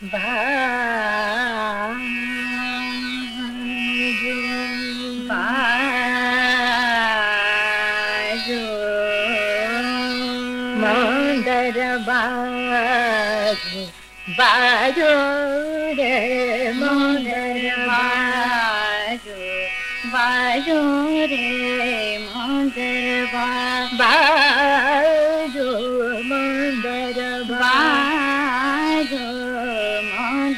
बाजो बाजो रे मंदर बाजो बाजो रे मंदर बाजो मंदर बाजो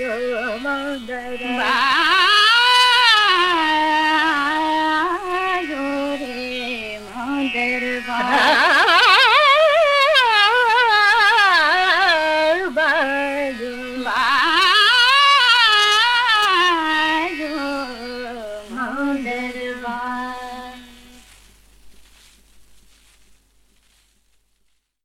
Madhu Mangala.